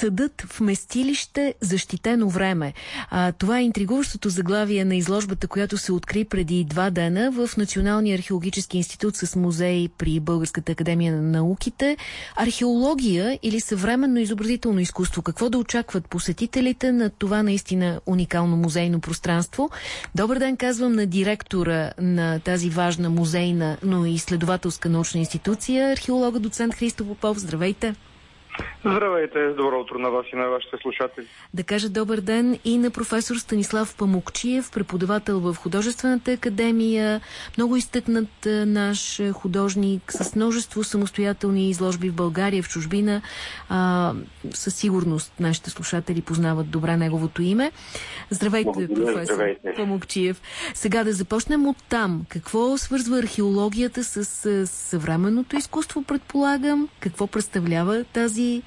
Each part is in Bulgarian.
Съдът в местилище защитено време. А, това е интригуващото заглавие на изложбата, която се откри преди два дена в Националния археологически институт с музей при Българската академия на науките. Археология или съвременно изобразително изкуство. Какво да очакват посетителите на това наистина уникално музейно пространство? Добър ден, казвам на директора на тази важна музейна, но и изследователска научна институция, археолога доцент Христо Попов. Здравейте! Здравейте, добро утро на вас и на вашите слушатели. Да кажа добър ден и на професор Станислав Памукчиев, преподавател в Художествената академия, много изтъкнат наш художник с множество самостоятелни изложби в България, в чужбина. А, със сигурност нашите слушатели познават добре неговото име. Здравейте, Благодаря, професор здравейте. Памукчиев. Сега да започнем от там. Какво свързва археологията с, с съвременното изкуство, предполагам? Какво представлява тази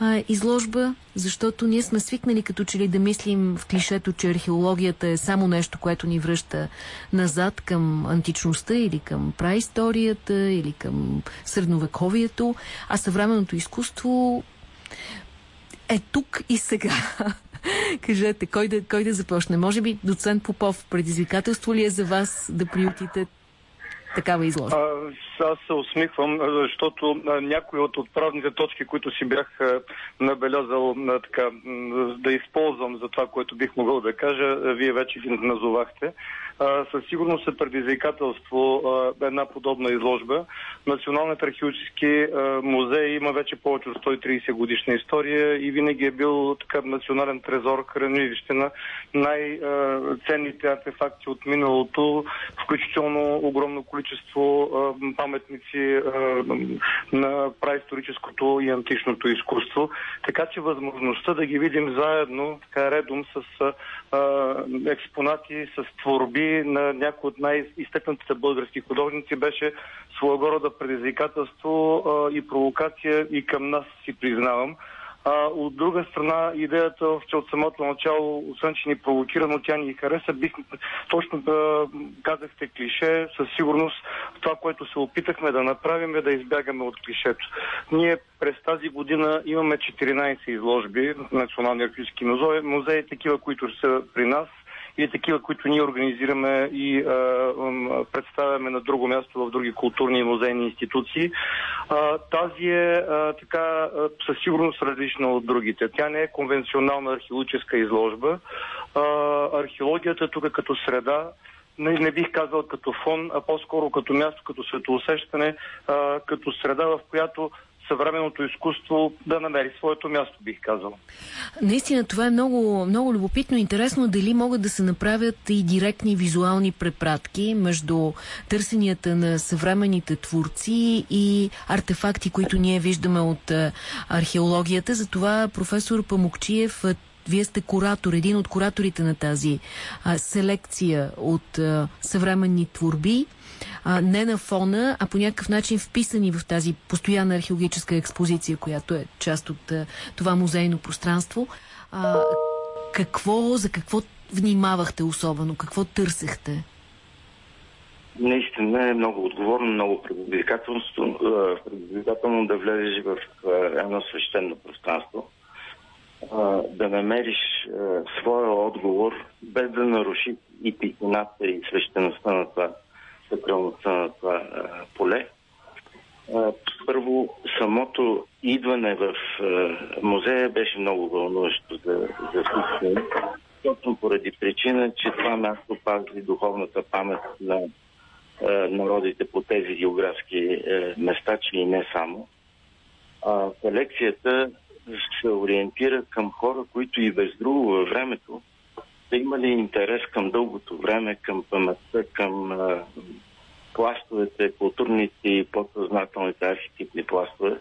а, изложба, защото ние сме свикнали като че ли да мислим в клишето, че археологията е само нещо, което ни връща назад към античността или към праисторията или към средновековието, а съвременното изкуство е тук и сега. Кажете, кой да, кой да започне? Може би доцент Попов, предизвикателство ли е за вас да приютите такава изложба? Аз се усмихвам, защото някои от отправните точки, които си бях набелязал така, да използвам за това, което бих могъл да кажа, вие вече ги назовахте. Със сигурност е предизвикателство една подобна изложба. Националният археологически музей има вече повече от 130 годишна история и винаги е бил така национален трезор, хранилище на най-ценните артефакти от миналото, включително огромно количество паметници на праисторическото и античното изкуство. Така че възможността да ги видим заедно, така редом с експонати, с творби на някои от най-изтъкнатите български художници беше своего рода предизвикателство и провокация и към нас си признавам. А, от друга страна, идеята, че от самото начало, освен че ни провокира, но тя ни хареса, бих точно да казахте клише, със сигурност това, което се опитахме да направим е да избягаме от клишето. Ние през тази година имаме 14 изложби в Националния архивски музей, музей, такива, които са при нас – или такива, които ние организираме и а, представяме на друго място в други културни и музейни институции. А, тази е а, така със сигурност различна от другите. Тя не е конвенционална археологическа изложба. А, археологията тук е като среда не, бих казал като фон, а по-скоро като място, като светоусещане, като среда, в която съвременното изкуство да намери своето място, бих казал. Наистина, това е много, много любопитно интересно дали могат да се направят и директни визуални препратки между търсенията на съвременните творци и артефакти, които ние виждаме от археологията. Затова професор Памукчиев вие сте куратор, един от кураторите на тази а, селекция от а, съвременни творби а, не на фона, а по някакъв начин вписани в тази постоянна археологическа експозиция, която е част от а, това музейно пространство. А, какво, за какво внимавахте особено? Какво търсехте? Наистина е много отговорно, много предизвикателно, да влезеш в едно свещено пространство, да намериш своя отговор, без да наруши и тихината и свещеността на това сакралността на това а, поле. А, първо, самото идване в а, музея беше много вълнуващо за, за всички. Точно поради причина, че това място пази духовната памет на а, народите по тези географски а, места, че и не само. А, колекцията се ориентира към хора, които и без друго във времето са имали интерес към дългото време, към паметта, към а, пластовете, културните и подсъзнателните архетипни пластове.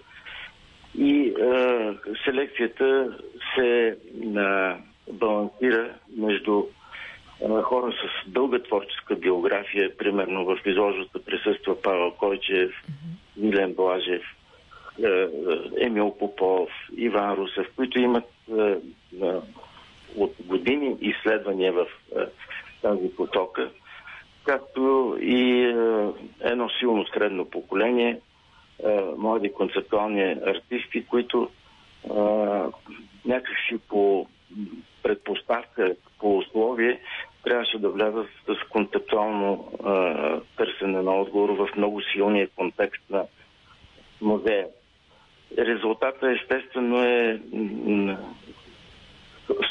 И а, селекцията се а, балансира между а, хора с дълга творческа биография. Примерно в изложбата присъства Павел Койчев, Милен Блажев, Емил Попов, Иван Русев, които имат от години изследвания в тази потока, както и едно силно средно поколение е, млади концептуални артисти, които а, някакси по предпоставка, по условие, трябваше да влязат с концептуално а, търсене на отговор в много силния контекст на музея. Резултата естествено е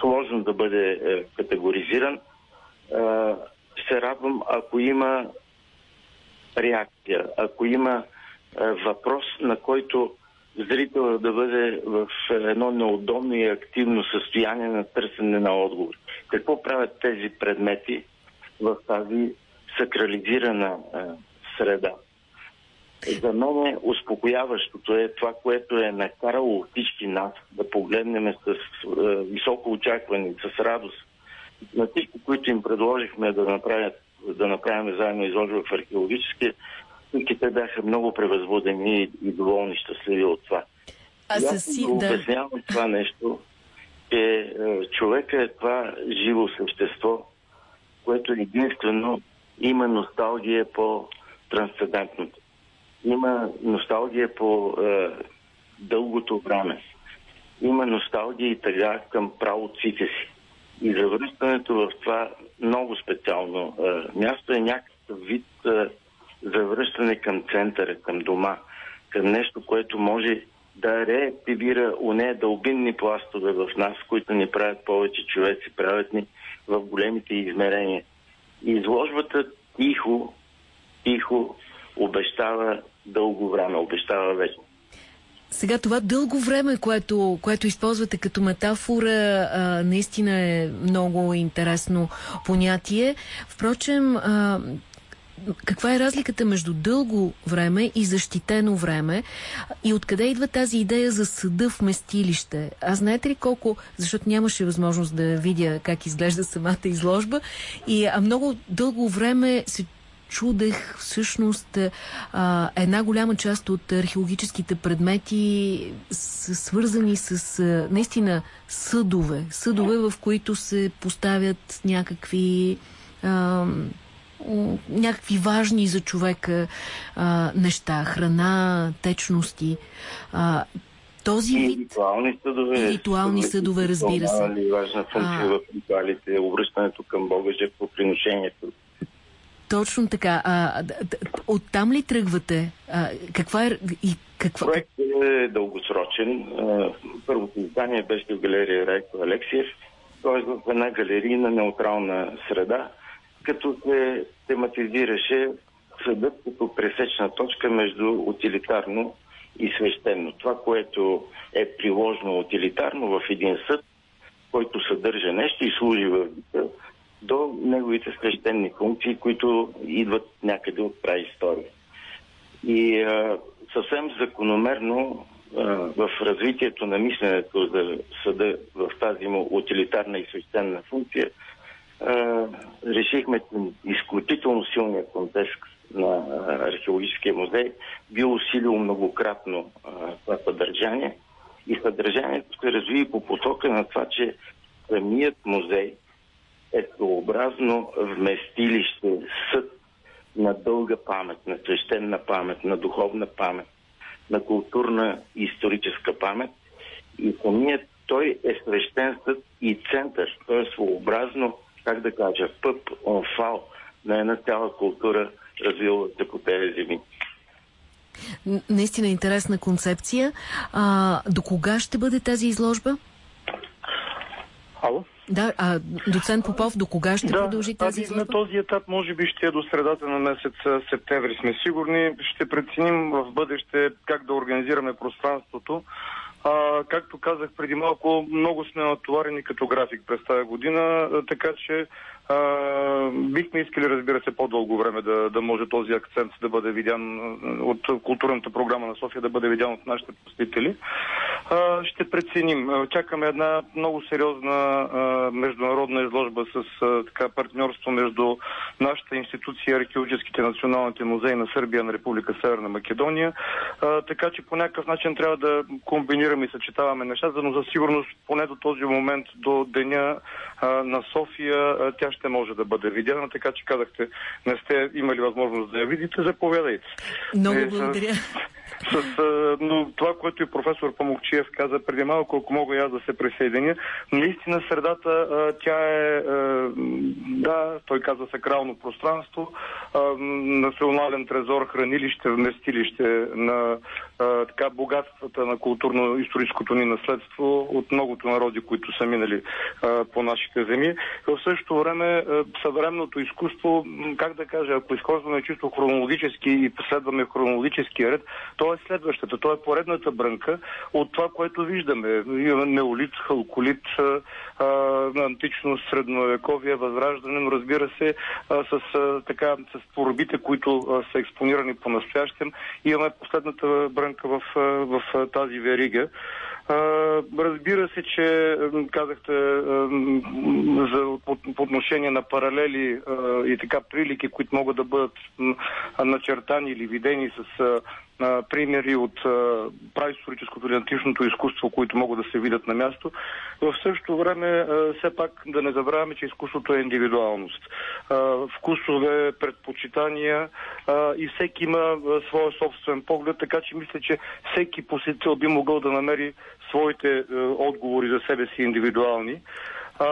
сложно да бъде категоризиран. Се радвам, ако има реакция, ако има въпрос, на който зрителът да бъде в едно неудобно и активно състояние на търсене на отговор. Какво правят тези предмети в тази сакрализирана среда? За мен е успокояващото е това, което е накарало всички нас да погледнем с е, високо очакване, с радост на всички, които им предложихме да, направят, да направим заедно изложба в археологически, всички те бяха много превъзбудени и, и доволни, щастливи от това. А със си, да обяснявам това нещо, че е, човека е това живо същество, което единствено има носталгия по трансцендентното има носталгия по е, дългото време. Има носталгия и тъга към правоците си. И завръщането в това много специално е, място е някакъв вид е, завръщане към центъра, към дома, към нещо, което може да реактивира уне дълбинни пластове в нас, които ни правят повече човеци, правят ни в големите измерения. И изложбата тихо, тихо обещава дълго време, обещава вече. Сега това дълго време, което, което използвате като метафора, а, наистина е много интересно понятие. Впрочем, а, каква е разликата между дълго време и защитено време и откъде идва тази идея за съда в местилище? Аз знаете ли колко, защото нямаше възможност да видя как изглежда самата изложба и а много дълго време се чудех всъщност а, една голяма част от археологическите предмети са свързани с а, наистина съдове. Съдове, в които се поставят някакви а, някакви важни за човека а, неща, храна, течности. А, този вид... Ритуални съдове. Ритуални съдове, разбира се. Важна функция а... в ритуалите, обръщането към Бога, жертвоприношението. Точно така. А, оттам ли тръгвате? А, каква е и каква... Проектът е дългосрочен. Първото издание беше в галерия Райко Алексиев, т.е. в една галерийна неутрална среда, като се тематизираше съдът като пресечна точка между утилитарно и свещено. Това, което е приложено утилитарно в един съд, който съдържа нещо и служи в до неговите свещени функции, които идват някъде от праистория. И а, съвсем закономерно а, в развитието на мисленето за съда в тази му утилитарна и свещена функция, решихме изключително силния контекст на археологическия музей би усилил многократно а, това съдържание. И съдържанието се разви по потока на това, че самият музей е своеобразно вместилище, съд на дълга памет, на свещена памет, на духовна памет, на културна и историческа памет. И самият той е свещен съд и център. Той е своеобразно, как да кажа, пъп, онфал на една цяла култура, развила се по тези земи. Наистина интересна концепция. А, до кога ще бъде тази изложба? Ало? Да, а доцент Попов, до кога ще да, продължи тази изложба? На този етап може би ще е до средата на месец септември сме сигурни. Ще преценим в бъдеще как да организираме пространството. А, както казах преди малко, много сме натоварени като график през тази година, така че а, бихме искали, разбира се, по-дълго време да, да може този акцент да бъде видян от културната програма на София, да бъде видян от нашите посетители. Ще преценим. Чакаме една много сериозна а, международна изложба с а, така, партньорство между нашата институция, археологическите националните музеи на Сърбия, на Република Северна Македония. А, така че по някакъв начин трябва да комбинираме и съчетаваме нещата, но за сигурност поне до този момент, до деня а, на София, а, тя ще може да бъде видяна, така че казахте, не сте имали възможност да я видите, заповядайте. Много е, благодаря. С, но това, което и професор Памукчиев каза преди малко, ако мога и аз да се присъединя, наистина средата, тя е, да, той каза сакрално пространство, национален трезор, хранилище, вместилище на така богатствата на културно-историческото ни наследство от многото народи, които са минали по нашите земи. В същото време съвременното изкуство, как да кажа, ако изхождаме чисто хронологически и последваме хронологическия ред, то е следващата, то е поредната брънка от това, което виждаме. Имаме неолит, халколит, на антично средновековие, възраждане, но разбира се с, така, с творбите, които са експонирани по настоящем. Имаме последната брънка в, в тази верига. Разбира се, че казахте за, по, отношение на паралели и така прилики, които могат да бъдат начертани или видени с примери от праисторическото или античното изкуство, които могат да се видят на място. В същото време, все пак да не забравяме, че изкуството е индивидуалност. Вкусове, предпочитания и всеки има своя собствен поглед, така че мисля, че всеки посетител би могъл да намери своите отговори за себе си индивидуални. А,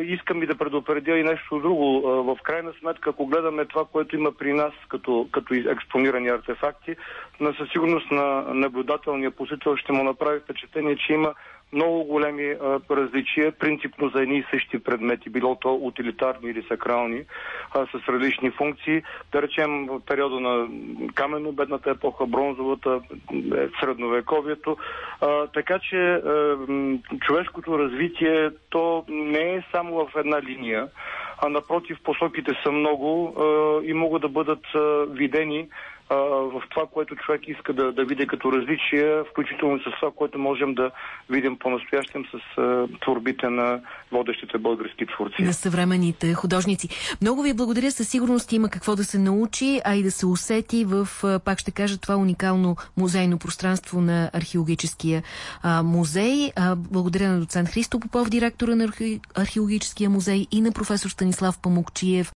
искам и да предупредя и нещо друго. А, в крайна сметка, ако гледаме това, което има при нас като, като експонирани артефакти, на със сигурност на наблюдателния посетител ще му направи впечатление, че има много големи а, различия, принципно за едни и същи предмети, било то утилитарни или сакрални, а, с различни функции. Да речем в периода на каменно-бедната епоха, бронзовата, е, средновековието. А, така че а, човешкото развитие то не е само в една линия, а напротив посоките са много а, и могат да бъдат а, видени в това, което човек иска да, да види като различие, включително с това, което можем да видим по-настоящем с а, творбите на водещите български творци. На съвременните художници. Много ви благодаря. Със сигурност има какво да се научи, а и да се усети в, пак ще кажа, това уникално музейно пространство на археологическия а, музей. А, благодаря на доцент Христо Попов, директора на археологическия музей и на професор Станислав Памукчиев.